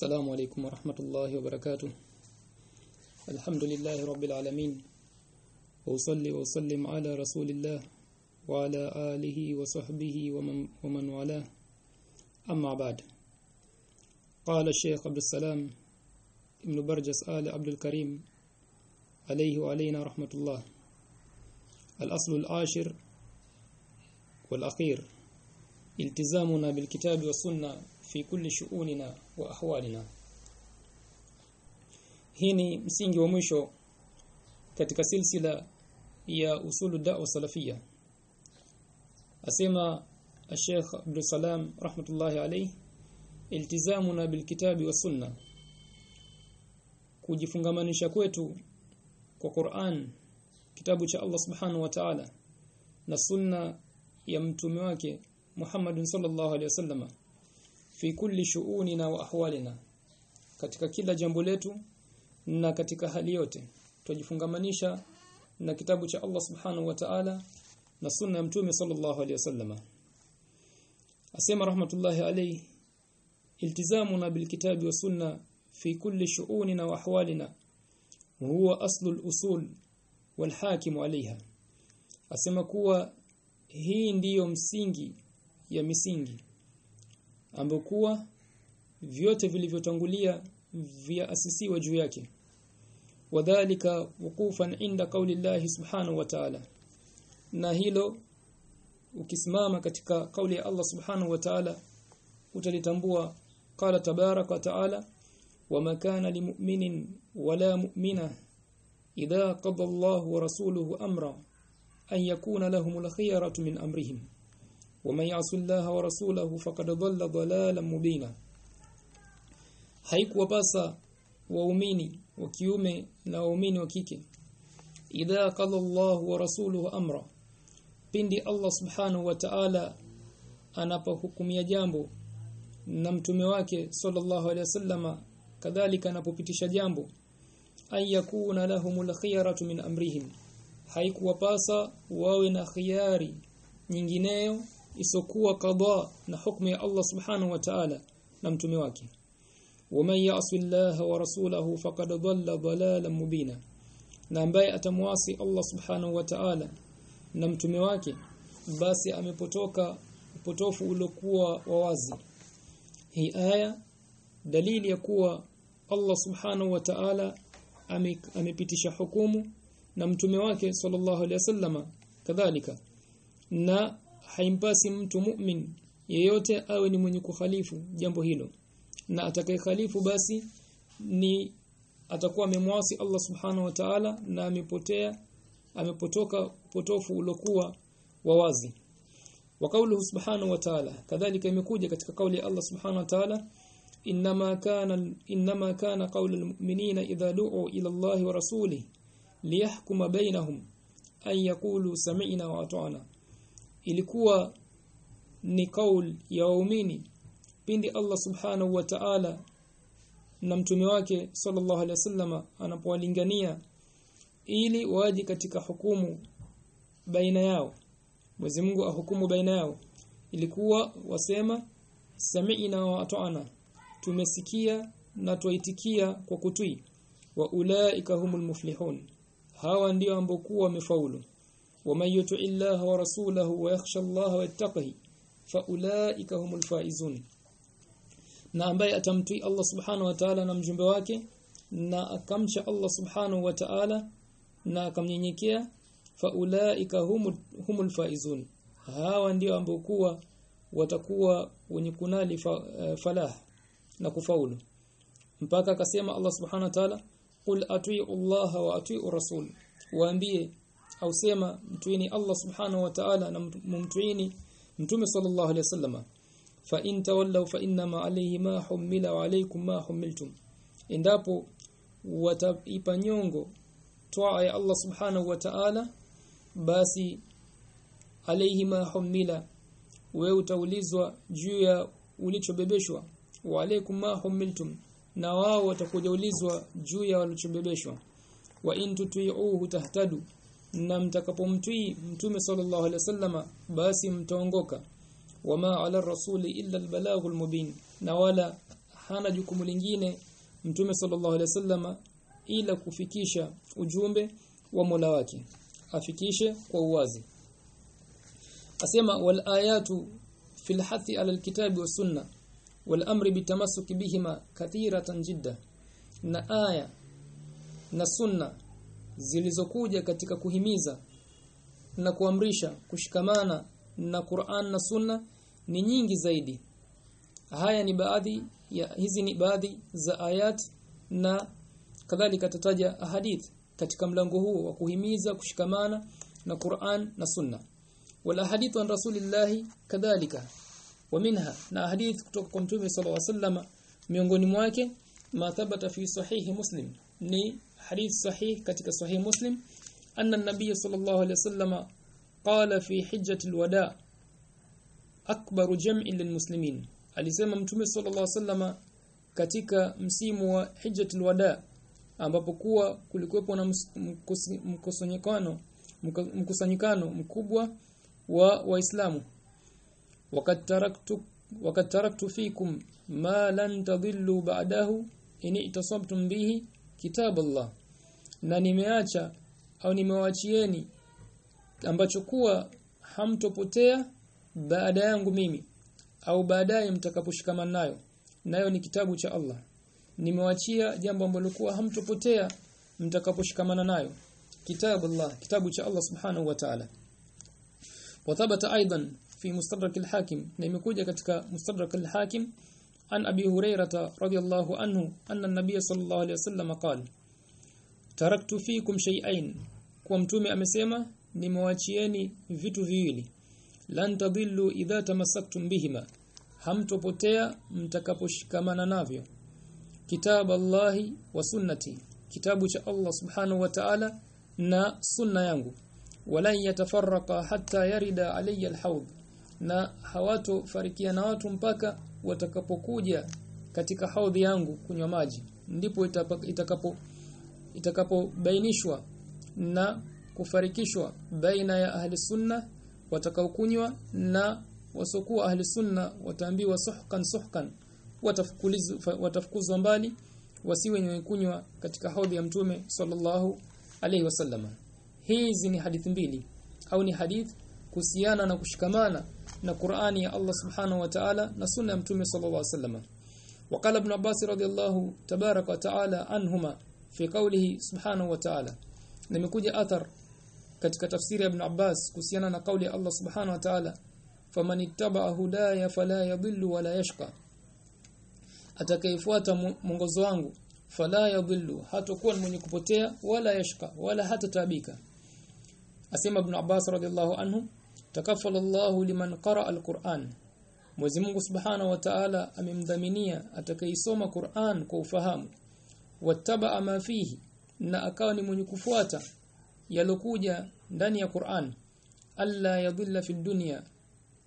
السلام عليكم ورحمة الله وبركاته. الحمد لله رب العالمين. وأصلي وأسلم على رسول الله وعلى آله وصحبه ومن, ومن والاه. أما بعد. قال الشيخ عبد السلام ابن برجس آل عبد الكريم عليه وعلينا رحمة الله. الأصل العاشر والأخير. التزامنا بالكتاب والسنة في كل شؤوننا وأحوالنا hii ni msingi wa mwisho katika silsila ya usulu da'wa salafia asema Sheikh Abdul Salam rahmatullahi alayhi iltizamuna bilkitabi wa sunna kujifungamanisha kwetu kwa Qur'an kitabu cha Allah subhanahu wa ta'ala na sunna ya mtume wake Muhammad sallallahu alaihi wasallam fi kulli shu'unina wa ahwalina. Katika kila jambo letu na katika hali yote tujifungamanisha na kitabu cha Allah subhanahu wa ta'ala na sunna ya mtume sallallahu alaihi wasallam asema rahmatullahi alayhi iltizamuna bilkitabi wa sunna fi kulli shu'unina wa ahwalina huwa aslul usul wal hakim alaiha asema kuwa hii ndiyo msingi ya misingi ambayo kuwa vyote vilivyotangulia viasisiwa juu yake. Wadhālika wukufan inda qawli llahi subhanahu wa ta'ala. Na hilo ukisimama katika kauli ya Allah subhanahu wa ta'ala utalitambua. Qala tabaraka wa ta'ala wama kana limu'minin wala mu'mina idha qada Allahu wa rasuluhu amra an yakuna lahumul khiyaratu min amrihim ومن يعص الله ورسوله فقد ضل ضلالا مبينا haikuwapasa waumini wa kiume na waumini wa kike idha qala Allah wa rasuluhu amra pindi Allah subhanahu wa ta'ala anapohukumia jambo na mtume wake sallallahu alaihi wasallama kadhalika anapopitisha jambo ayakuna lahumul khiyaratu min amrihim haikuwapasa wawe na khiyari nyingineyo isokuwa qada na hukumu ya Allah subhanahu wa ta'ala na mtume wake. Waman ya'si Allah wa rasulahu faqad dhalla dhalalan mubina. Na ambaye atamwasi Allah subhanahu wa ta'ala na mtume wake basi amepotoka upotofu uliokuwa wawazi hii aya dalili ya kuwa Allah subhanahu wa ta'ala amepitisha hukumu na mtume wake sallallahu alaihi wasallama kadhalika. Na haimpasi mtu mu'min yeyote awe ni mwenye kukhalifu jambo hilo. Na atakayekhalifu basi ni atakuwa amemwasi Allah subhanahu wa ta'ala na amepotea amepotoka potofu ulokuwa wawazi wa kauluhu subhanahu wa ta'ala kadhalika imekuja katika kauli ya Allah subhanahu wa ta'ala inma kana inma kana qawlu almu'minina idha du'u ila Allah wa rasulihi liyahkuma bainahum ay yaqulu sami'na wa ata'na ilikuwa ni kaul ya waumini pindi Allah subhanahu wa ta'ala na mtume wake sallallahu alaihi wasallama anapowalingania ili waje katika hukumu baina yao. Mwenyezi Mungu ahukumu baina yao. Ilikuwa wasema sami'na wa ata'na. Tumesikia na tuaitikia kwa kutui wa ulaika humul muflihun. Hawa ndio ambao kuwa wamefaulu ومن يطع الله ورسوله ويخشى الله ويتقه فاولئك هم الفائزون na ambaye atamtii Allah subhanahu wa ta'ala na mjumbe wake na akamcha Allah subhanahu wa ta'ala na akamnyenyekea faulaika humul, humul faizun hawa ndio ambao kuwa watakuwa wenye kunali fa, uh, falah na kufaulu mpaka akasema Allah subhanahu wa ta'ala qul atii'u Allah wa atii'u rasul waambie au sema mtuini Allah subhanahu wa ta'ala na mtuini mtume sallallahu alayhi wasallam fa in tawallaw fa inna ma alayhi ma humila wa alaykum ma humiltum endapo wataipa nyongo toa ya Allah subhanahu wa ta'ala basi alayhi ma humila wewe utaulizwa juu ya ulichobebeshwa wa alaykum ma humiltum na wao watakujaulizwa juu ya walichobebeshwa. Wa in tuti'uhu tahtadu na mtakapomtii mtume sallallahu alaihi wasallama basi mtaongoka. Wama ala rasuli illa albalaghul mubin na wala hana jukumu lingine mtume sallallahu alaihi wasallama ila kufikisha ujumbe wa Mola wake. Afikishe kwa uwazi. Asema wal ayatu fil hathi ala alkitabi wa sunna wal amri bitamassuki bihima kathiratan jidda na aya na sunna zilizokuja katika kuhimiza na kuamrisha kushikamana na Qur'an na Sunna ni nyingi zaidi. Haya ni baadhi ya hizi ni baadhi za ayat na kadhalika tataja hadith katika mlango huo wa kuhimiza kushikamana na Qur'an na Sunna. Wala hadithu an Rasulillahi kadhalika wa minha na hadith kutoka kwa Mtume sallallahu alaihi wasallam miongoni mwake ma thabata fi sahihi Muslim ni hadith sahih katika sahih Muslim anna an-nabiy sallallahu alaihi wasallam qala fi hijjati al-wada akbaru jam'in lilmuslimin alisema mtume sallallahu alaihi wasallam katika msimu wa hijjati al-wada ambapo kuwa kulikuwepo na mkusanyikano mkusanyikano mkubwa wa waislamu wakati taraktu wakati taraktu fikum ma lan tadhillu ba'dahu in itasabtum bihi kitab Allah na nimeacha au nimewachieni ambacho kuwa hamtopotea baada yangu mimi au baadaye mtakaposhikamana nayo. Nayo ni kitabu cha Allah. Nimewaachia jambo ambalo kuwa hamtopotea mtakaposhikamana nayo. Kitabu Allah kitabu cha Allah subhanahu wa ta'ala. Wathabata aidan fi mustadrak al-hakim. Na imekuja katika mustadrak al-hakim an abi hurairah radhiyallahu anhu anna an-nabiy sallallahu alayhi wasallam qala taraktu fikum shay'ain kwa mtume amesema nimewachieni vitu viwili. Lan tadhillu idha tamassaktum bihima. Hamtopotea mtakaposhikamana navyo. Kitab Allahi wa sunnati. Kitabu cha Allah subhanahu wa ta'ala na sunna yangu. Wala yatafarraqa hatta yarida alayya alhawd na hawato farikiana watu mpaka watakapokuja katika haudhi yangu kunywa maji. Ndipo itakapo itakapobainishwa na kufarikishwa baina ya ahli sunna watakaokunywa na wasokuwa ahli sunna wataambiwa suhkan suhkan. Watafukuzwa mbali wasiwe wenye kunywa katika haudhi ya mtume sallallahu alaihi wasallam. Hizi ni hadithi mbili. Au ni hadith kuhusiana na kushikamana na Qur'ani ya Allah subhanahu wa ta'ala na sunna ya mtume sallallahu alaihi wasallam وقال ابن عباس رضي الله تبارك وتعالى عنهما في قوله سبحانه وتعالى nimekuja athar katika tafsiri ya Ibn Abbas kuhusiana na kauli ya Allah Subhanahu wa Ta'ala faman ittaba hudaya fala yadhillu wala yashqa atakayefuata mwongozo wangu fala yadhillu hatakuwa mwenye kupotea wala yashqa wala hatatabika asema Ibn Abbas radhiallahu anhu takaffala Allahu liman qara al-Qur'an. Mwenyezi Mungu Subhanahu wa Ta'ala amemdhaminia atakayesoma Qur'an kwa ufahamu. Wattaba ma fihi na akawa ni mwenye kufuata yalokuja ndani ya Qur'an. Alla yadhilla fi dunya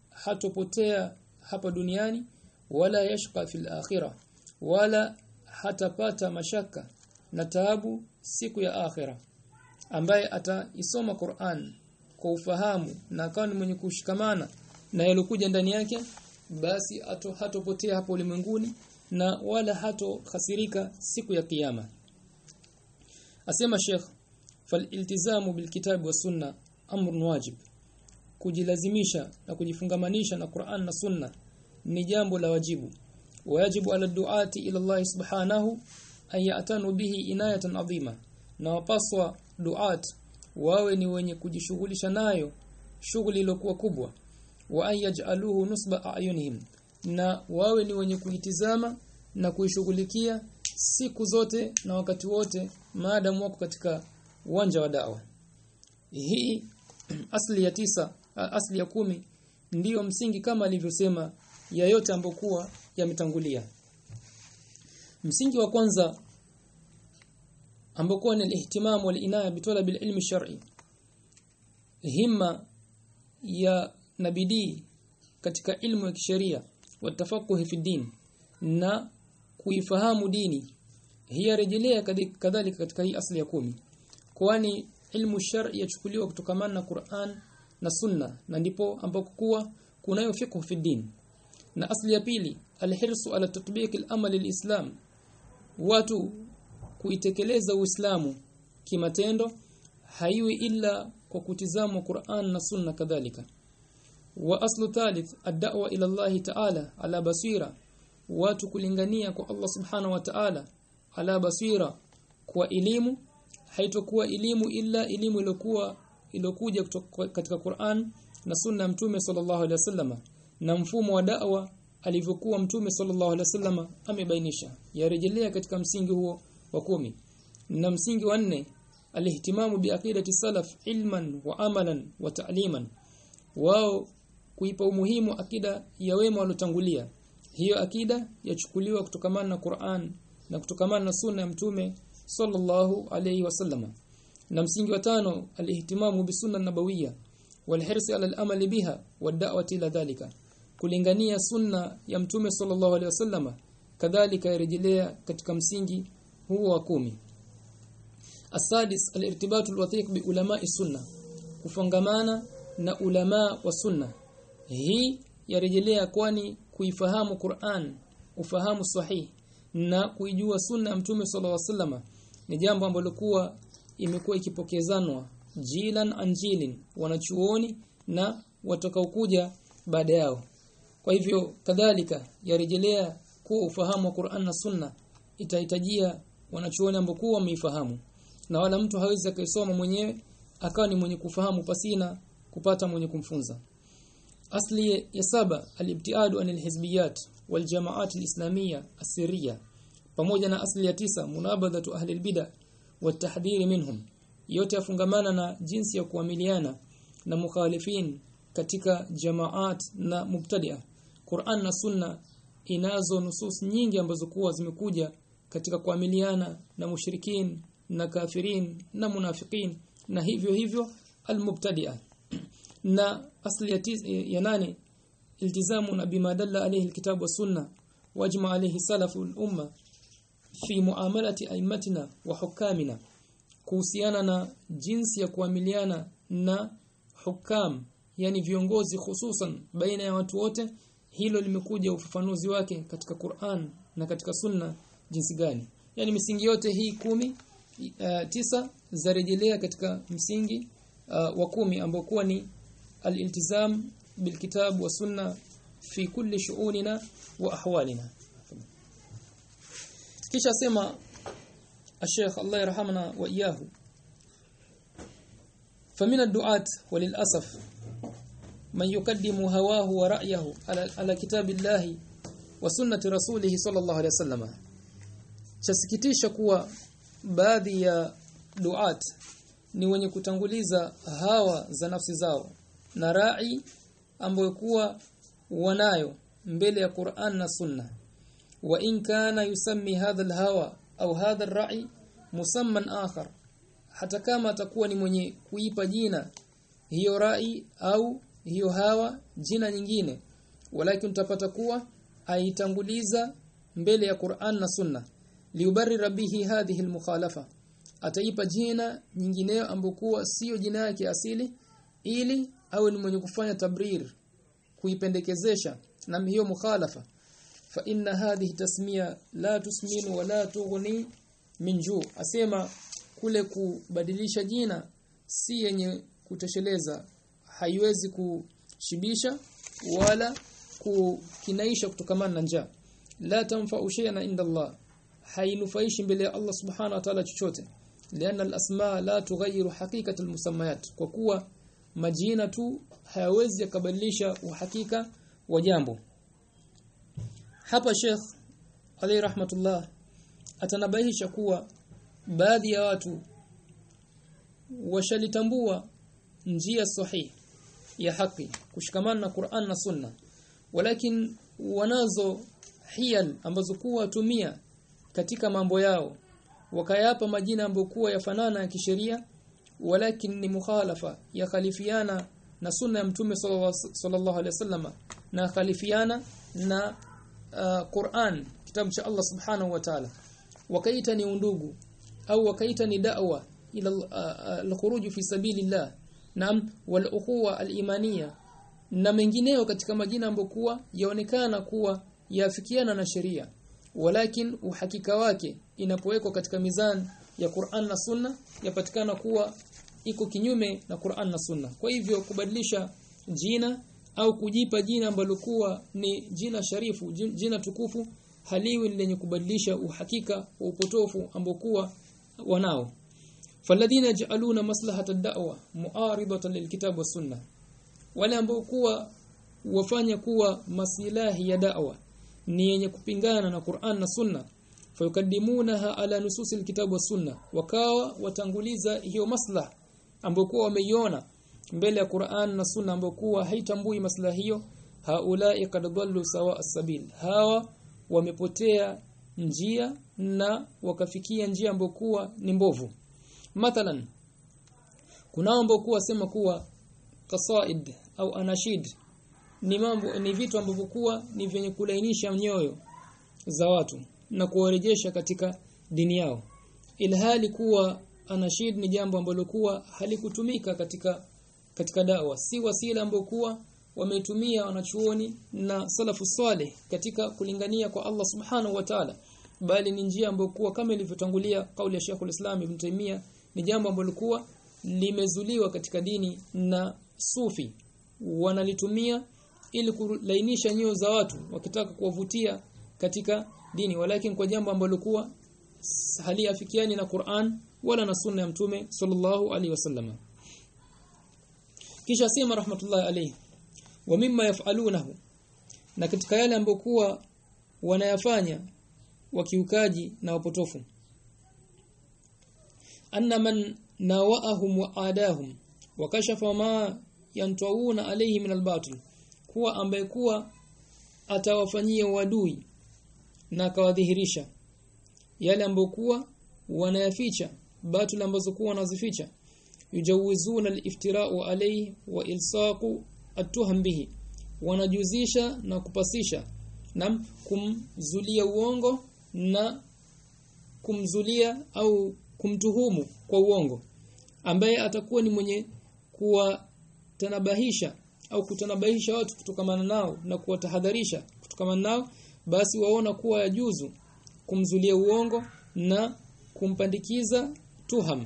hatopotea hapa duniani wala yashqa fil akhirah wala hatapata mashaka na taabu siku ya akhira ambaye ataisoma Qur'an kwa ufahamu na akawa ni mwenye kushikamana na yalokuja ndani yake basi ato hatopotea hapo ulimwenguni na wala hato khasirika siku ya kiyama. Asema Sheikh faliltizamu bilkitabi wa sunna amrun wajib. Kujilazimisha na kujifungamanisha na Qur'an na sunna ni jambo la wajibu. Wajibu ala duati ila Allah subhanahu ayatanu bihi inayatan adhima na wapaswa duat wawe ni wenye kujishughulisha nayo shughuli iliyokuwa kubwa. Wa ayaj'aluhu nusba ayunihim na wawe ni wenye kuitizama na kuishughulikia siku zote na wakati wote maadamu wako katika uwanja wa dawa. Hii asli ya tisa asli ya kumi ndiyo msingi kama alivyosema ya yote ambokuwa yametangulia. Msingi wa kwanza ambokuwa ni ihtimam wal inaya bitolab ilmi shar'i himma ya nabidi katika ilmu ya kisheria watafakuhi fi din na kuifahamu dini hiya rejelea kadhalika katika hii asli ya kumi. Kwani ilmu shar'i yachukuliwa kutokamana na Qur'an na Sunna na ndipo ambako kuwa kunayo fiqh fi din. Na asli ya pili alhirsu ala tatbiq al-amal al-islam watu kuitekeleza uislamu kimatendo haiwi illa kwa kutizama Qur'an na Sunna kadhalika. Wa aslu thalith ad-da'wa ila Allah ta'ala ala basira. Watu kulingania kwa Allah subhanahu wa ta'ala ala basira. Kwa elimu haitokuwa elimu ila elimu iliyokuwa iliyokuja katika Qur'an na Sunna Mtume sallallahu alaihi wasallam na mfumo wa da'wa alivyokuwa Mtume sallallahu alaihi wasallam amebainisha. Yarejelea katika msingi huo wa kumi. Na msingi wa nne alihtimamu biaqidati salaf ilman wa amalan wa ta'liman. Wao kuipa umuhimu akida ya wema waliotangulia hiyo akida yachukuliwa kutokamana na Qur'an na kutokamana na sunna ya mtume sallallahu alayhi wasallam na msingi wa tano alihtimamu bisunna nabawiyya walhirsi ala al-amali biha wad'awati ila dhalika. Kulingania sunna ya mtume sallallahu alayhi wasallam kadhalika yarejelea katika msingi huu wa kumi. Asadis alirtibatu alwathiq bi ulama sunna. Kufungamana na ulama wa sunna. Hii yarejelea kwani kuifahamu Qur'an ufahamu sahihi na kuijua sunna mtume sallallahu alaihi wasallam ni jambo ambalo kuwa imekuwa ikipokezanwa jilan anjilin wanachuoni na watakaokuja baada yao. Kwa hivyo kadhalika yarejelea kuwa ufahamu wa Qur'an na sunna itahitajia wanachuoni ambao wameifahamu. Na wala mtu hawezi akaisoma mwenyewe akawa ni mwenye kufahamu pasina kupata mwenye kumfunza. Asli ya saba alibtiadu anil hizbiyat wal jamaat alislamia asiriya pamoja na asli ya tisa munabadhatu ahli albid'a watahdhir minhum. Yote yafungamana na jinsi ya kuamiliana na mukhalifin katika jamaat na mubtadi'a. Qur'an na Sunna inazo nusus nyingi ambazo kuwa zimekuja katika kuamiliana na mushrikin na kafirin na munafikin na hivyo hivyo almubtadi'a. Na asli ya, ya nane iltizamu na bima dalla alayhi alkitab wa sunna wajma alayhi salafu al-umma fi muamalati aimatina wa hukamina kuhusiana na jinsi ya kuamiliana na hukam yani viongozi hususan baina ya watu wote. Hilo limekuja ufafanuzi wake katika Qur'an na katika sunna jinsi gani yani misingi yote hii kumi uh, tisa zarejelea katika msingi uh, wa kumi ambao kuwa ni al-iltizam bilkitab wa sunna fi kulli shu'unina wa ahwalina kisha sema الشيخ الله يرحمنا وإياه فمن الدعاة وللأسف من يقدم هواه ورأيه على, على كتاب الله وسنة رسوله صلى الله عليه وسلم chasikitisha kuwa baadhi ya duat ni wenye kutanguliza hawa za nafsi zao na rai ambayo kuwa wanayo mbele ya Qur'an na Sunna. Wa in kana yusammi hadha alhawa au hadha ar-ra'i musamman akhar hata kama atakuwa ni mwenye kuipa jina hiyo rai au hiyo hawa jina nyingine walakin utapata kuwa aitanguliza mbele ya Qur'an na Sunna liubarira bihi hadhihi almukhalafa. Ataipa jina nyingineyo ambokuwa sio jina yake asili ili awe ni mwenye kufanya tabrir kuipendekezesha na hiyo mukhalafa. Fa inna hadhihi tasmiya la tusminu wa la tughni min ju. Asema kule kubadilisha jina si yenye kutosheleza haiwezi kushibisha wala kukinaisha kutokamana na njaa. La tanfa'u shay'an inda Allah hainufaishi mbele ya Allah subhanahu wa ta'ala chochote. Lianna al-asma la tughayyiru haqiqata al-musammayat. Kwa kuwa majina tu hayawezi yakabadilisha uhakika wa jambo. Hapa Sheikh Ali rahmatullah atanabahisha kuwa baadhi ya watu washalitambua njia sahihi ya haki kushikamana na Qur'an na Sunna. Walakin wanazo hiyal ambazo kuwa tumia katika mambo yao. Wakayapa majina ambokuwa yafanana ya kisheria walakin ni mukhalafa ya khalifiana na sunna ya mtume sallallahu alaihi wasallam na khalifiana na uh, Qur'an kitabu cha Allah subhanahu wa ta'ala. Wakaita ni undugu au wakaita ni da'wa ila al-khuruj fi sabilillah naam wal ukhuwa al-imaniyya na mengineo katika majina ambokuwa yaonekana kuwa yafikiana na sheria walakin uhakika wake inapowekwa katika mizan ya Qur'an na Sunna yapatikana kuwa iko kinyume na Qur'an na Sunna. Kwa hivyo kubadilisha jina au kujipa jina ambalo kuwa ni jina sharifu jina tukufu haliwi lenye kubadilisha uhakika wa upotofu ambao kuwa wanao. Faladhina yaj'aluna maslahata ad-da'wa mu'aridatan lilkitab wa sunnah wale ambao kuwa wafanya kuwa masilahi ya da'wa ni yenye kupingana na Qur'an na Sunna. Fayukaddimunaha ala nususi alkitab wa sunna. Wakawa watanguliza hiyo maslah ambayo kuwa wameiona mbele ya Qur'an na Sunna ambayo kuwa haitambui maslah hiyo. Haulai kad dallu sawa as-sabil. Hawa wamepotea njia na wakafikia njia ambayo kuwa ni mbovu. Mathalan kunao ambao kuwa sema kuwa qasaid au anashid ni mambo ni vitu ambavyo kuwa ni vyenye kulainisha nyoyo za watu na kuwarejesha katika dini yao. Ilhali kuwa anashid ni jambo ambalo kuwa halikutumika katika katika dawa. Si wasila ambayo kuwa wametumia wanachuoni na salafu saleh katika kulingania kwa Allah subhanahu wa ta'ala bali ni njia ambayo kuwa kama ilivyotangulia kauli ya Sheikhul Islam Ibn Taymiyyah ni jambo ambalo kuwa limezuliwa katika dini na sufi. Wanalitumia ili kulainisha nyoyo za watu wakitaka kuwavutia katika dini. Walakin kwa jambo ambalo kuwa haliafikiani na Qur'an wala na sunna ya mtume sallallahu alaihi wasallam. Kisha sema rahmatullahi alayhi wa mimma yaf'alunahu na katika yale ambayo kuwa wanayafanya wakiukaji na wapotofu. Anna man nawaahum wa adahum wa kashafa ma yantawuna alayhi min albatil kuwa ambaye kuwa atawafanyia wadui na kawadhihirisha yale ambayo kuwa wanayaficha batil ambazo kuwa wanazificha. Yujawizuna aliftira'u alayhi wa ilsaqu atuham bihi wanajuzisha na kupasisha na kumzulia uongo na kumzulia au kumtuhumu kwa uongo. Ambaye atakuwa ni mwenye kuwatanabahisha au kutanabahisha watu kutokamana nao na kuwatahadharisha kutokamana nao basi waona kuwa yajuzu kumzulia uongo na kumpandikiza tuham.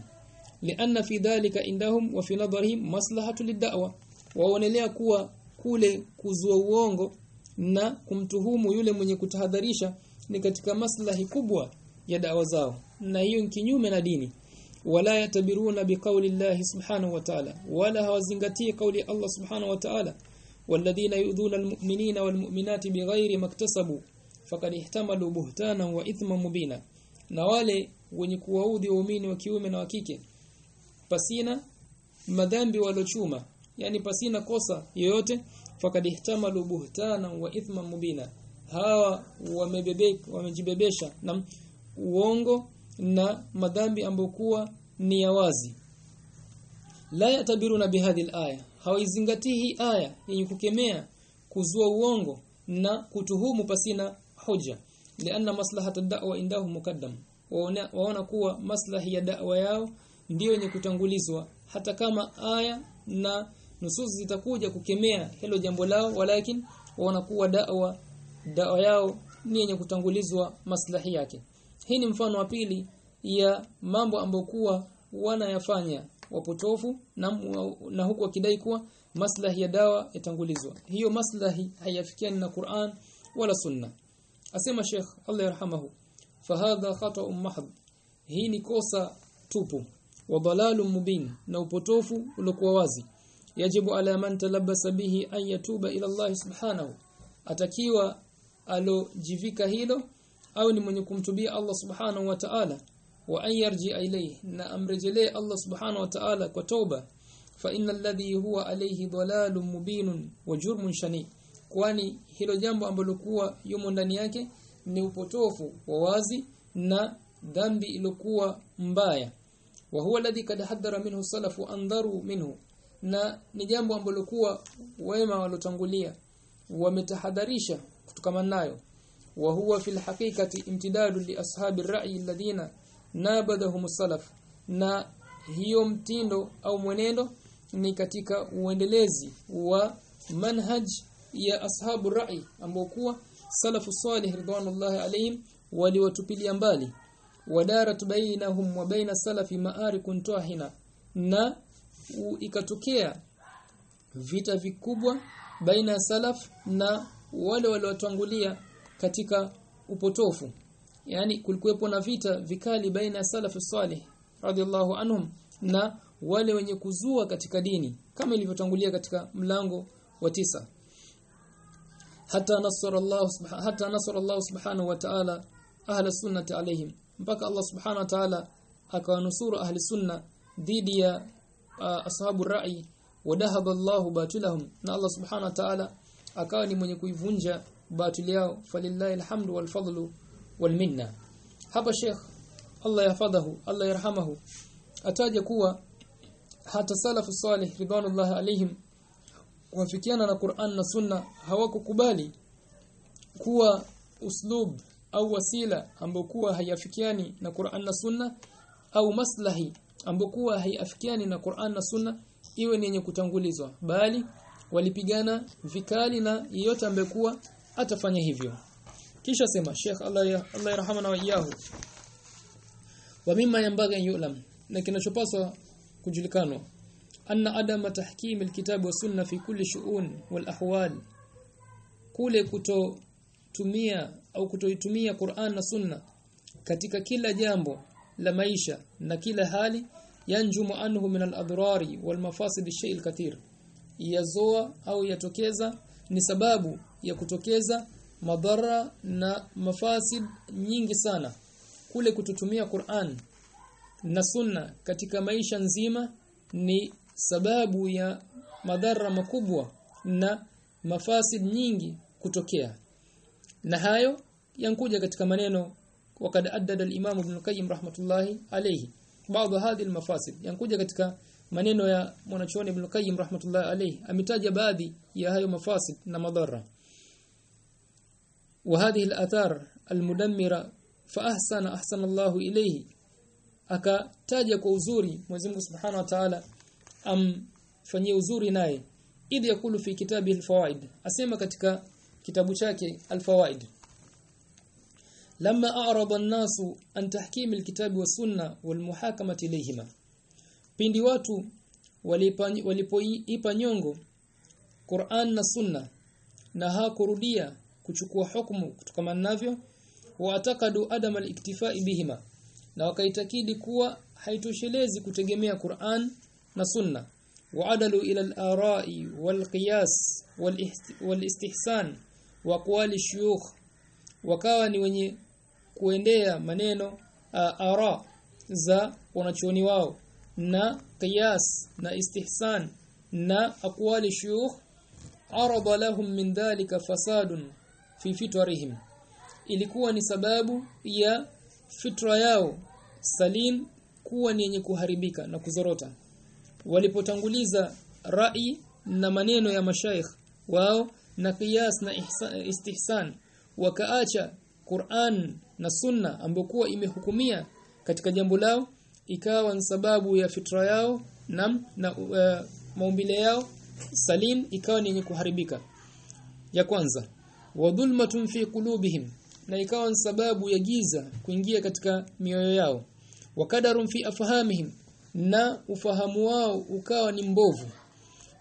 Lianna fi dhalika indahum wa fi nadharihim maslahatu lid'wa waonelea kuwa kule kuzua uongo na kumtuhumu yule mwenye kutahadharisha ni katika maslahi kubwa ya dawa zao. Na hiyo ni kinyume na dini wala yatabiruna biqauli Allah subhanahu wa ta'ala wala hawazingatii kauli Allah subhanahu wa ta'ala walladhina yu'dhuna almu'minina walmu'minati bighairi maktasabu faqad ihtamalu buhtana wa ithma mubina. Na wale wenye kuwaudhi waumini wa kiume na wa kike pasina madhambi walochuma yani pasina kosa yoyote faqad ihtamalu buhtana wa ithma mubina. Hawa wamebebeka wamejibebesha na uongo na madhambi ambayo kuwa ni ya wazi. La yatabiruna bihadhi alaya. Hawaizingatii hii aya yenye kukemea kuzua uongo na kutuhumu pasina hoja. Lianna maslahata da'wa indahu mukaddam waona, waona kuwa maslahi ya da'wa yao ndiyo yenye kutangulizwa. Hata kama aya na nususi zitakuja kukemea hilo jambo lao walakin waona kuwa da'wa da'wa yao ni yenye kutangulizwa maslahi yake. Hii ni mfano wa pili ya mambo ambayo kuwa wanayafanya. Wapotofu na, na huku wakidai kuwa maslahi ya dawa yatangulizwa. Hiyo maslahi hayafikiani na Qur'an wala sunna. Asema Sheikh Allah yarhamahu fahadha khata'un mahd hii ni kosa tupu wa dalalun mubin na upotofu uliokuwa wazi. Yajibu ala man talabasa bihi an yatuba ila Allah subhanahu. Atakiwa alojivika hilo au ni mwenye kumtubia Allah subhanahu wa ta'ala wa an yarji ilayhi na amrejelee Allah subhanahu wa ta'ala kwa toba fa innal ladhi huwa alayhi dhalalun mubinun wa jurmun shani. Kwani hilo jambo ambalo kuwa yumo ndani yake ni upotofu wa wazi na dhambi ilikuwa mbaya. Wa huwa alladhi kad hadhara minhu salafu andharu minhu na ni jambo ambalo kuwa wema walotangulia wametahadharisha kutokana nayo. Wa huwa fil haqiqati imtidadu li ashabi ar-ra'yi alladhina nabadahum salaf na hiyo mtindo au mwenendo ni katika uendelezi wa manhaj ya ashabu ra'i ambao kuwa salafu salih ridwanullahi alayhim waliwatupilia mbali. Wadarat bainahum wa baina salafi ma'arikun tahina na ikatokea vita vikubwa baina ya salaf na wale waliotangulia katika upotofu yani kulikuwepo na vita vikali baina ya salafu salih radhiallahu anhum na wale wenye kuzua katika dini kama ilivyotangulia katika mlango wa tisa. Hata nasara Allah hata nasara Allah subhanahu wa ta'ala ahla sunnati alaihim mpaka Allah subhanahu wa ta'ala akawanusuru ahli sunna dhidi ya uh, ashabu ra'i wadahaba Allah batilahum na Allah subhanahu wa ta'ala akawa ni mwenye kuivunja batili yao falillahi alhamdu wal fadlu wal minna hapa Sheikh Allah yahfadhahu Allah yarhamahu ataja kuwa hata salafu salih ridwanullah alaihim kuafikiana na Qur'an na Sunna hawakukubali kuwa uslub au wasila ambokuwa hayafikiani na Qur'an na Sunna au maslahi ambokuwa haiafikiani na Qur'an na Sunna iwe ni yenye kutangulizwa bali walipigana vikali na yeyote ambekuwa atafanya hivyo kisha sema Sheikh Allah Allah yarhamana wa iyahu wa mimma yanbaghi yu'lam. Na kinachopaswa kujulikanwa anna adama tahkim alkitab wa sunna fi kulli shu'un wal ahwal. Kule kutotumia au kutoitumia Qur'an na sunna katika kila jambo la maisha na kila hali yanjumu anhu min al-adrari wal mafasid ash kathir yazoa au yatokeza ni sababu ya kutokeza madhara na mafasid nyingi sana. Kule kututumia Qur'an na sunna katika maisha nzima ni sababu ya madhara makubwa na mafasid nyingi kutokea. Na hayo yankuja katika maneno waqad addada al-Imam Ibn Qayyim rahmatullahi alayhi. Baadhi hadhi al-mafasid yankuja katika maneno ya mwanachuoni Ibn Qayyim rahmatullahi alayhi. Ametaja baadhi ya hayo mafasid na madhara وهذه الآثار المدمرة فأحسن أحسن الله إليه akataja kwa uzuri Mwenyezi Mungu Subhanahu wa Ta'ala amfanyie uzuri naye idh yakulu fi kitabi al-fawaid asema katika kitabu chake al-fawaid lamma a'rada an-nasu an tahkim al-kitabi was-sunna wal-muhakamati ilayhima pindi watu walipoipa nyongo Qur'an na Sunna na hakurudia kuchukua hukumu kutokana navyo waatakadu adam al-iktifai bihima na wakaitakidi kuwa haitoshelezi kutegemea Qur'an na Sunna. Waadalu ila al-ara'i wal-qiyas wal-istihsan wa aqwali shuyukh wakawa ni wenye kuendea maneno ara za wanachoni wao na qiyas na istihsan na aqwali shuyukh araba lahum min dhalika fasadun fi fitrihim ilikuwa ni sababu ya fitra yao salim kuwa ni yenye kuharibika na kuzorota. Walipotanguliza rai na maneno ya mashaikh wao na qiyas na istihsan wakaacha Qur'an na Sunna ambokuwa imehukumia katika jambo lao ikawa ni sababu ya fitra yao na, na uh, maumbile yao salim ikawa ni yenye kuharibika. Ya kwanza wa dhulmatun fi qulubihim na ikawa sababu ya giza kuingia katika mioyo yao. Wakadarun fi afhamihim na ufahamu wao ukawa ni mbovu.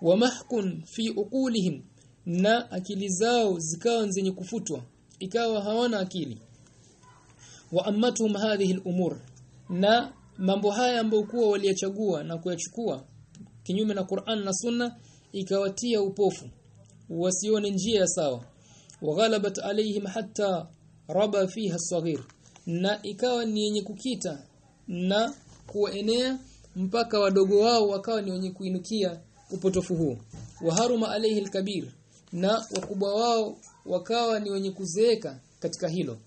Wa mahkun fi uqulihim na akili zao zikawa zenye kufutwa ikawa hawana akili. Wa ammatuhum hadhihi al-umur na mambo haya ambayo kuwa waliyachagua na kuyachukua kinyume na Qur'an na Sunna ikawatia upofu wasione njia ya sawa waghalabat alaihim hatta raba fiha saghir na ikawa ni yenye kukita na kuenea mpaka wadogo wao wakawa ni wenye kuinukia upotofu huu waharuma alaihi alkabir na wakubwa wao wakawa ni wenye kuzeeka katika hilo.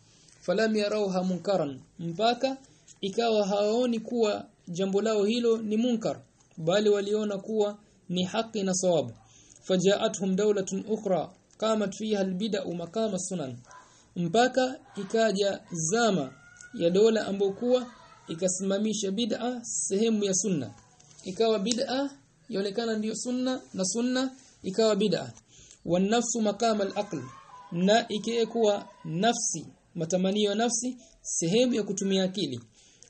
Falam yarauha munkaran mpaka ikawa hawaoni kuwa jambo lao hilo ni munkar bali waliona kuwa ni haki na sawabu fajaatuhum dawlatun ukhra qamat fiha albid'u maqama sunan mpaka ikaja zama ya dola ambayo kuwa ikasimamisha bid'a sehemu ya sunna. Ikawa bid'a yaonekana ndiyo sunna na sunna ikawa bid'a wanafsu makama al-aql na ikiwekwa nafsi matamanio ya nafsi sehemu ya kutumia akili.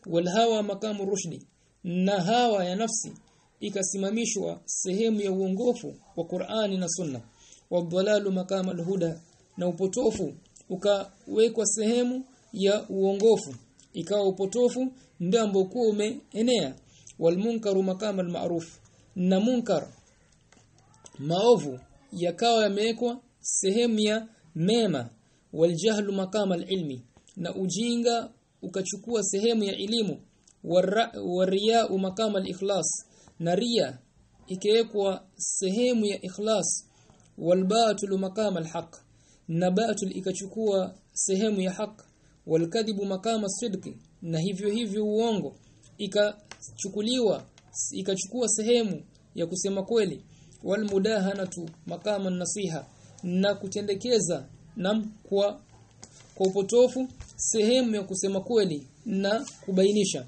Wal hawa makamu rushdi na hawa ya nafsi ikasimamishwa sehemu ya uongofu wa Qur'ani na Sunna wadhalalu makama alhuda na upotofu ukawekwa sehemu ya uongofu ikawa upotofu ndio ambao umeenea. Walmunkaru makama almaruf na munkar maovu yakawa yamewekwa sehemu ya mema. Waljahlu makama alilmi na ujinga ukachukua sehemu ya elimu. Waria makama alikhlas na ria ikiwekwa sehemu ya ikhlas walbatul maqam alhaq na batul ikachukua sehemu ya haq walkadhibu maqam sidqi na hivyo hivyo uongo. Ikachukuliwa ikachukua sehemu ya kusema kweli. Walmudahanatu maqam nasiha na kutendekeza na kwa kwa upotofu sehemu ya kusema kweli na kubainisha.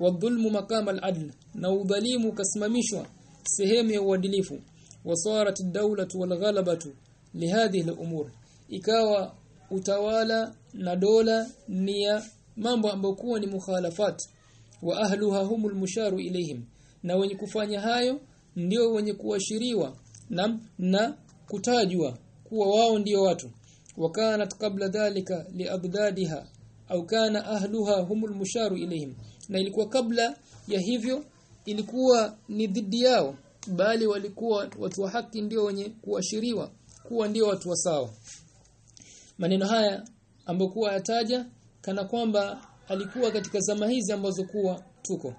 Wadhulmu makama al-adl. Na udhalimu kasimamishwa sehemu ya uadilifu wasarat ad-dawla wal-ghalabatu al-umur. Ikawa utawala na dola ni ya mambo ambayo kuwa ni mukhalafat wa ahluha humul musharu ilayhim. Na wenye kufanya hayo ndio wenye kuashiriwa na na kutajwa kuwa wao ndio watu. Wakanat qabla dhalika liabdadiha au kana ahluha humul musharu ilayhim. Na ilikuwa kabla ya hivyo ilikuwa ni dhidi yao bali walikuwa watu wa haki ndio wenye kuashiriwa kuwa ndio watu wa sawa. Maneno haya ambayo kuwa yataja kana kwamba alikuwa katika zama hizi ambazo kuwa tuko.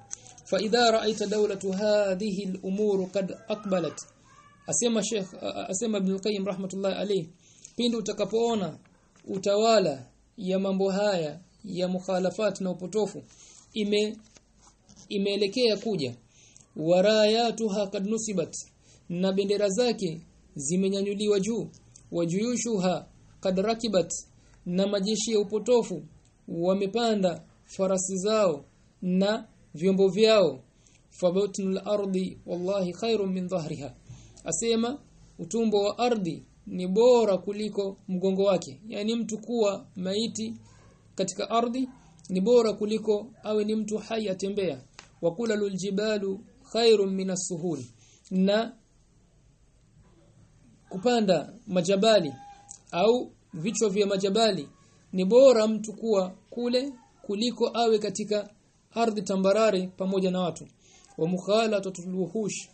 Fa idha ra'aita dawlatu hadhihi al-umur qad aqbalat asema Sheikh asema Ibn Qayyim rahmatullahi alayhi pindi utakapoona utawala ya mambo haya ya mukhalafat na upotofu ime imeelekea kuja warayatuha kad nusibat na bendera zake zimenyanyuliwa juu. Wajuyushuha kad rakibat na majeshi ya upotofu wamepanda farasi zao na vyombo vyao. Fabatnul ardi wallahi khairun min dhahriha. Asema utumbo wa ardhi ni bora kuliko mgongo wake. Yani mtu kuwa maiti katika ardhi ni bora kuliko awe ni mtu hai atembea. Wakula luljibalu khairun minas suhul na kupanda majabali au vichwa vya majabali ni bora mtu kuwa kule kuliko awe katika ardhi tambarare pamoja na watu. Wa mukhalatatul wuhush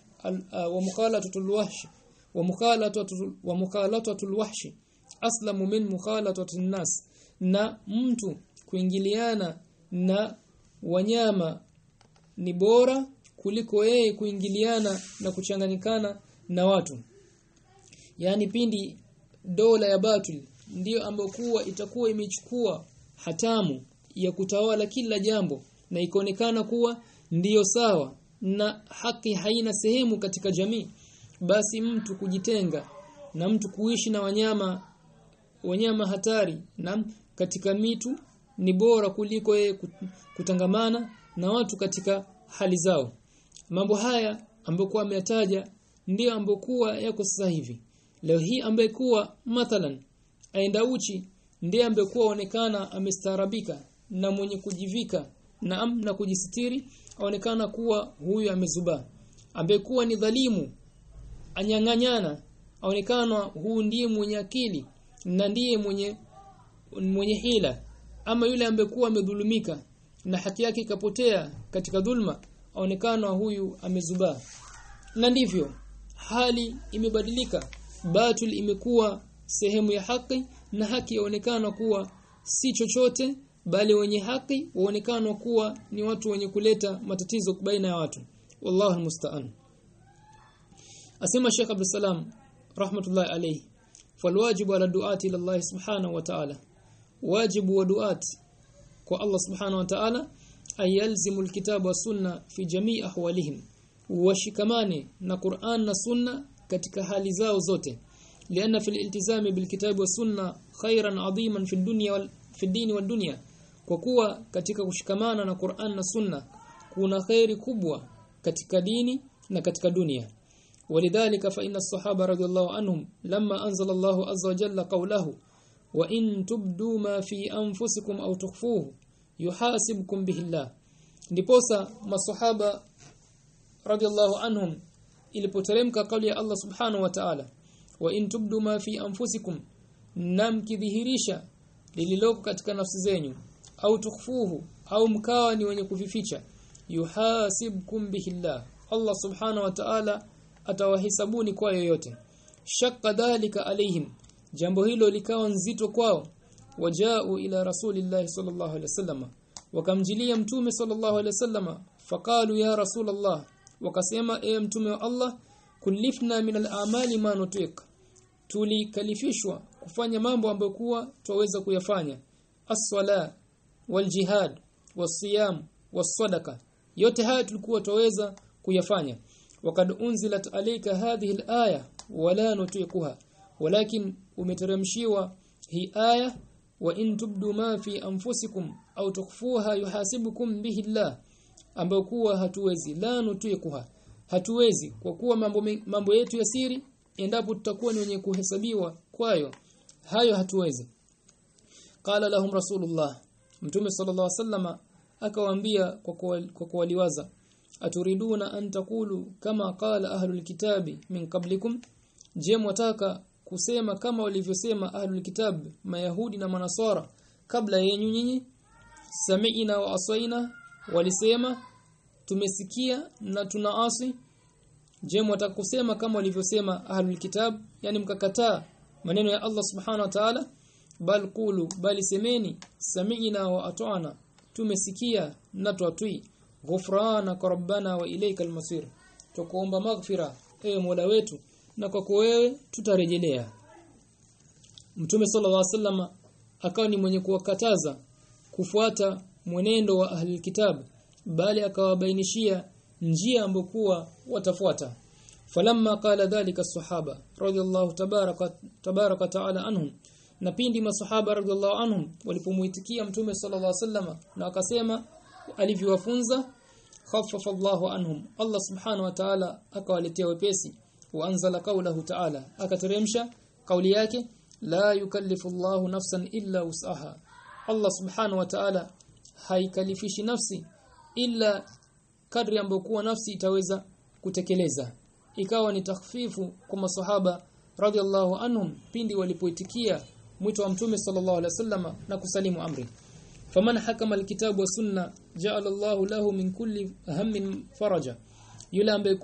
wa mukhalatatul wahsh wa mukhalatatul wa mukhalatatul wahsh aslamu min mukhalatatin nas. Na mtu kuingiliana na wanyama ni bora kuliko yeye kuingiliana na kuchanganyikana na watu. Yani pindi dola ya batil ndiyo ambayo kuwa itakuwa imechukua hatamu ya kutawala kila jambo na ikaonekana kuwa ndiyo sawa na haki haina sehemu katika jamii basi mtu kujitenga na mtu kuishi na wanyama wanyama hatari na katika mitu ni bora kuliko yeye kutangamana na watu katika hali zao mambo haya ambayo kwa ameyataja ndio ambokuwa yako sasa hivi. Leo hii ambaye kuwa mathalan aenda uchi ndiye ambekuwa onekana amestaarabika na mwenye kujivika na na kujisitiri aonekana kuwa huyu amezuba ambekuwa ni dhalimu anyang'anyana aonekana huu ndiye mwenye akili na ndiye mwenye mwenye hila. Ama yule ambekuwa amedhulumika na haki yake ikapotea katika dhulma aonekana huyu amezuba na ndivyo hali imebadilika. Batul imekuwa sehemu ya haki na haki yaonekana kuwa si chochote bali wenye haki waonekana kuwa ni watu wenye kuleta matatizo baina ya watu. Wallahu almusta'an. Asema Sheikh Abdul Salam rahmatullahi alayhi falwajibu ala duati ila Allah subhanahu wa ta'ala. Wajibu wa duati kwa Allah subhanahu wa ta'ala ayalzimu alkitaba wa sunna fi jamii ahwalihim washikamane na Qur'an na sunna katika hali zao zote lianna fil iltizami bilkitabi wa sunna khairan adhiman fi dunya wal fi dini wa dunya kwa kuwa katika kushikamana na Qur'an na sunna kuna khairi kubwa katika dini na katika dunia ولذلك فإن الصحابة رضي الله عنهم لما أنزل الله عز وجل قوله وإن تبدوا ما في أنفسكم أو تخفوه yuhasibkum bihillah ndiposa masahaba radiyallahu anhum ilipoteremka kauli ya Allah subhanahu wa ta'ala wa in tubdu ma fi anfusikum namkidhihirisha lililoko katika nafsi zenyu au tukhfuhu au mkawa ni wenye kuvificha yuhasibkum bihillah Allah. Subhanahu wa ta'ala atawahisabuni kwa yoyote. Shaqqa dhalika alayhim jambo hilo likawa nzito kwao wajao ila rasulillahi sallallahu alaihi wasallam wakamjilia mtume sallallahu alaihi wasallam faqalu ya rasulullah wakasema e mtume wa Allah kulifna min al-amali ma nutiq tulikalifishwa kufanya mambo ambayo kuwa twaweza kuyafanya. As-sala wal-jihad was-siyam was-sadaqa. Yote haya tulikuwa twaweza kuyafanya. Wakad unzilat alayka hadhihi al-aya wala nutiquha walakin umeteremshiwa hii aya wa in tubdu ma fi anfusikum au tukhfuha yuhasibukum bihi Allah ambayo kuwa hatuwezi la nutiquha hatuwezi kwa kuwa mambo mambo yetu ya siri endapo tutakuwa ni wenye kuhesabiwa kwayo hayo hatuwezi. Qala lahum rasulullah mtume sallallahu alaihi wasallam akawaambia kwa kuwaliwaza aturiduna an taqulu kama qala ahlul kitabi min qablikum? Je mwataka kusema kama walivyosema ahlul kitab mayahudi na manasara kabla yenu nyinyi sami'na wa asaina walisema tumesikia na tunaasi. Je mwataka kusema kama walivyosema ahlul kitab? Yani mkakataa maneno ya Allah subhanahu wa ta'ala? Bal qulu bali semeni sami'na wa ata'na tumesikia na twatui ghufrana rabbana wa ilaykal masir tukuomba maghfira ewe mola wetu na kwako wewe tutarejelea. Mtume sallallahu alaihi wasallam akawa ni mwenye kuwakataza kufuata mwenendo wa ahli kitab bali akawabainishia njia ambokuwa watafuata. Falamma qala dhalika as-sahaba radiyallahu tabaraka tabaraka ta'ala anhum na pindi masahaba radiyallahu anhum walipomuitikia mtume sallallahu alaihi wasallam na akasema alivyowafunza khaffafa Allahu anhum. Allah subhanahu wa ta'ala akawaletea wepesi waanzala qawlahu ta'ala. Akateremsha kauli yake la yukallifu Allahu nafsan illa wus'aha. Allah subhanahu wa ta'ala haikalifishi nafsi illa kadri ambokuwa nafsi itaweza kutekeleza. Ikawa ni takhfifu kwa masahaba radhiallahu anhum pindi walipoitikia mwito wa mtume sallallahu alaihi wasallam na kusalimu amri. Faman hakama alkitabu wa sunna ja'ala Allahu lahu min kulli hammin faraja. Yule ambaye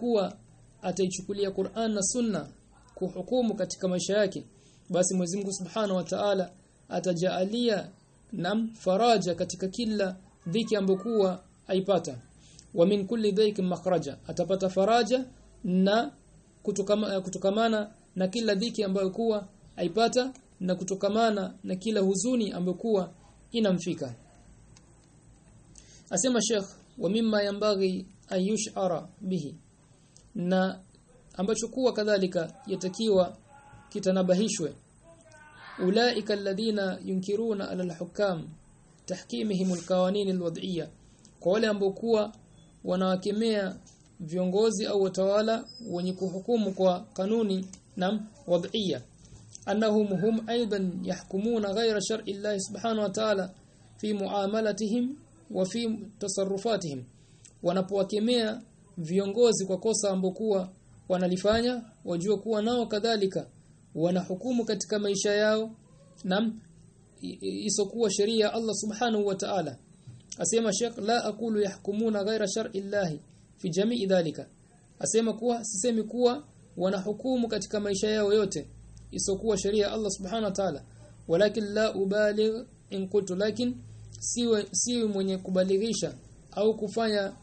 ataichukulia Qur'an na sunna kuhukumu katika maisha yake basi Mwenyezi Mungu Subhanahu wa Ta'ala atajaalia nam faraja katika kila dhiki ambokuwa aipata. Wa min kulli dhiki makhraja atapata faraja na kutokama, kutokamana na kila dhiki ambayo kuwa aipata na kutokamana na kila huzuni ambayo kuwa inamfika. Asema Sheikh wa mimma yambaghi ayushara bihi na ambacho kuwa kadhalika yatakiwa kitanabahishwe. Ulaika alladhina yunkiruna ala alhukam tahkimihim alqawanin alwad'iyya kwa wale ambao kuwa wanawakemea viongozi au watawala wenye kuhukumu kwa kanuni na wad'iyya. Annahum hum aidan yahkumuna ghayra shar'i Allah subhanahu wa ta'ala fi muamalatihim wa fi tasarrufatihim. Wanapowakemea viongozi kwa kosa ambokuwa wanalifanya wajue kuwa nao kadhalika wanahukumu katika maisha yao na isokuwa sheria Allah subhanahu wa ta'ala. Asema Sheikh la aqulu yahkumuna ghaira shar'i Allah fi jami'i dhalika. Asema kuwa sisemi kuwa wanahukumu katika maisha yao yote isokuwa sheria Allah subhanahu wa ta'ala. Walakin la ubaligh in qultu lakin siwe siwe mwenye kubalighisha au kufanya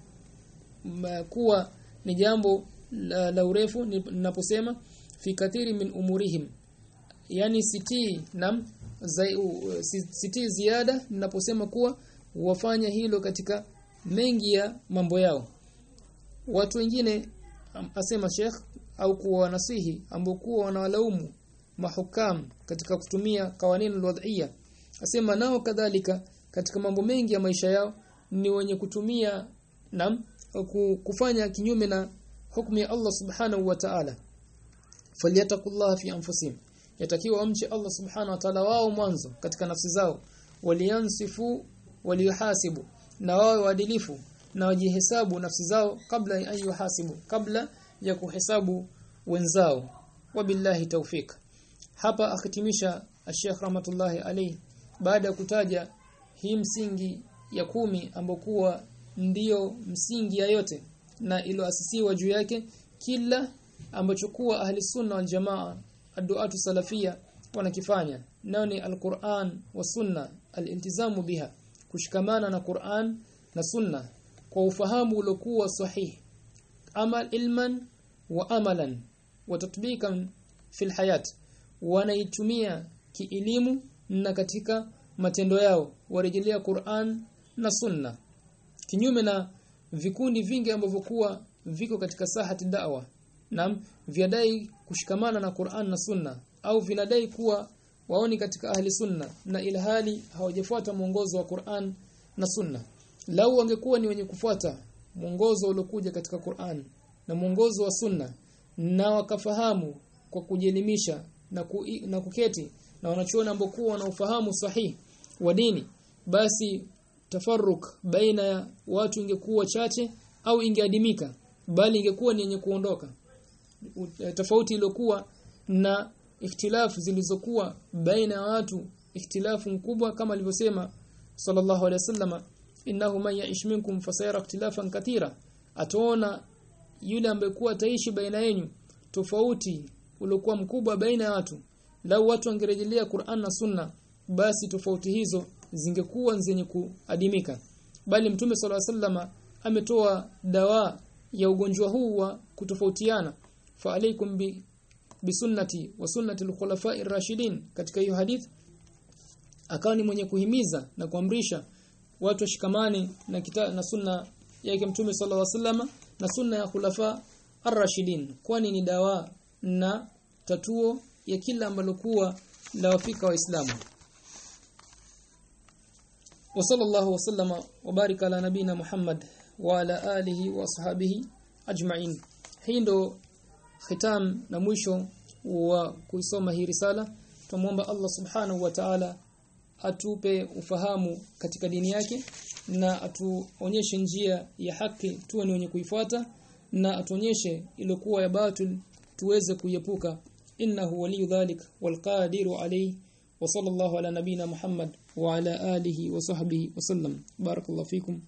kuwa ni jambo la, la urefu ninaposema fi kathiri min umurihim. Yani siti nam zai, uh, ziada ninaposema kuwa wafanya hilo katika mengi ya mambo yao. Watu wengine asema Sheikh au kuwa wanasihi ambao kuwa wanawalaumu mahukam katika kutumia kawanini alwadhiyya asema nao kadhalika katika mambo mengi ya maisha yao ni wenye kutumia nam kufanya kinyume na hukumu ya Allah subhanahu wa ta'ala. Falyataqullaha fi anfusihim. Yatakiwa amche Allah subhanahu wa ta'ala wao mwanzo katika nafsi zao. Waliansifu waliyuhasibu. Na wao waadilifu na wajihesabu nafsi zao kabla ya yuhasibu. Kabla ya kuhesabu wenzao. Wabillahi tawfik hapa akitimisha Sheikh rahmatullahi alayhi baada ya kutaja hii msingi ya kumi ambokuwa ndiyo msingi ya yote na iloasisiwa juu yake kila ambacho kuwa ahli sunna wal jamaa adduatu salafia wanakifanya. Nao ni alquran wa sunna aliltizamu biha kushikamana na Qur'an na sunna. Kwa ufahamu uliokuwa sahihi amal ilman wa amalan wa tatbikan fil hayat wanaitumia kiilimu na katika matendo yao warejelea Qur'an na sunna kinyume na vikundi vingi ambavyo kuwa viko katika sahati da'wa. Na vyadai kushikamana na Qur'an na sunna au vinadai kuwa waoni katika ahli sunna na ilhali hawajafuata mwongozo wa Qur'an na sunna. Lau wangekuwa ni wenye kufuata mwongozo uliokuja katika Qur'an na mwongozo wa sunna na wakafahamu kwa kujielimisha na, ku, na kuketi na wanachuona ambokuwa na ufahamu sahihi wa dini basi tafarruk baina ya watu ingekuwa chache au ingeadimika bali ingekuwa ni yenye kuondoka. Tofauti iliyokuwa na ikhtilafu zilizokuwa baina ya watu ikhtilafu mkubwa kama alivyosema sallallahu alaihi wasallama innahu man ya'ish minkum fasayara ikhtilafan katira ataona yule ambaye kuwa taishi baina yenu tofauti uliokuwa mkubwa baina ya watu. Lau watu wangerejelea Qur'an na Sunna basi tofauti hizo zingekuwa zenye kuadimika. Bali mtume sala wa wasallama ametoa dawa ya ugonjwa huu wa kutofautiana. Fa alaikum bi bisunnati wa sunnati al-khulafa'ir rashidin katika hiyo hadith akawa ni mwenye kuhimiza na kuamrisha watu washikamane na kita, na sunna yake mtume sallallahu alaihi wasallam na sunna ya khulafa ar-rashidin. Kwani ni dawa na tatuo ya kila ambalo kuwa la wafika waislamu wasallama wa على ala nabina Muhammad ala alihi wa ashabihi ajma'in. Hii ndo khitam na mwisho wa kuisoma hii risala. Tumuomba Allah subhanahu wa ta'ala atupe ufahamu katika dini yake na atuonyeshe njia ya haki tuwe ni wenye kuifuata na atuonyeshe iliyokuwa ya batil tuweze kuiepuka. Innahu waliyu dhalik walqadiru alayhi wa sallallahu ala nabina Muhammad wa ala alihi wa sahbihi wa sallam barakallahu fikum